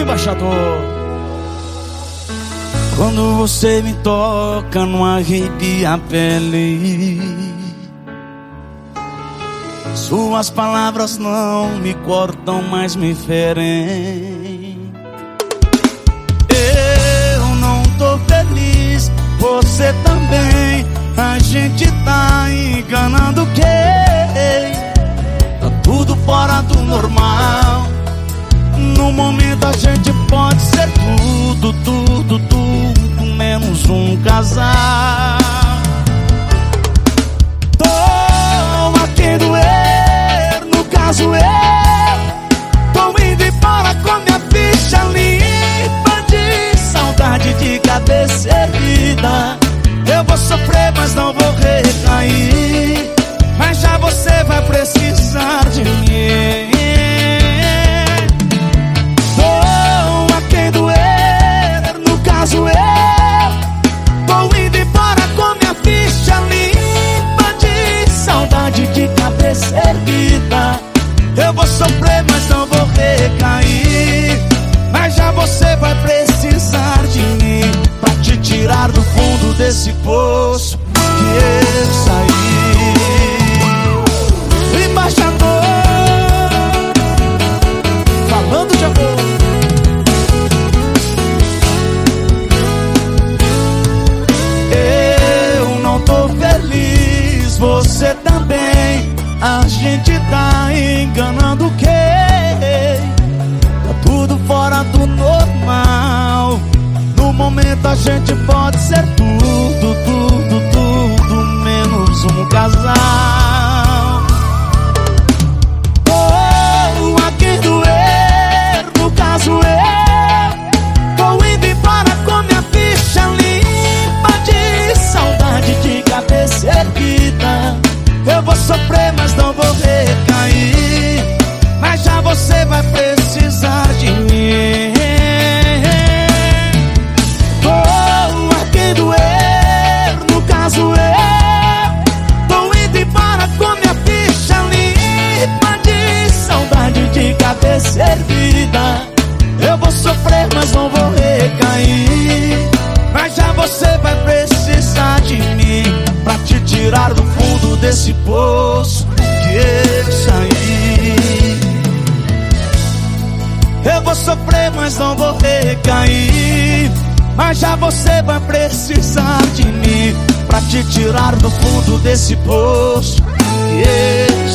embaixador. Quando você me toca, não arrepia a pele. Suas palavras não me cortam, mas me ferem. Eu não tô feliz, você também. A gente tá enganando quem? Mas não vou recair. Mas já você vai precisar de mim. Tô a quem doer, no caso eu. Tô indo embora com minha ficha limpa de saudade de cabeça erguida. Eu vou sofrer, mas não vou recair. Mas já você vai precisar de mim pra te tirar do fundo desse poço você também. A gente tá enganando quem? Tá tudo fora do normal. No momento a gente pode ser tudo, tudo, tudo, menos um casal. Doer, no caso eu. Tô indo embora com minha ficha limpa de saudade de cabeça erguida. Eu vou sofrer, mas não vou recair. Mas já você vai precisar de mim pra te tirar do fundo desse poço que eu saí. Eu vou sofrer, mas não vou recair. Mas já você vai precisar de mim pra te tirar do fundo desse poço que eu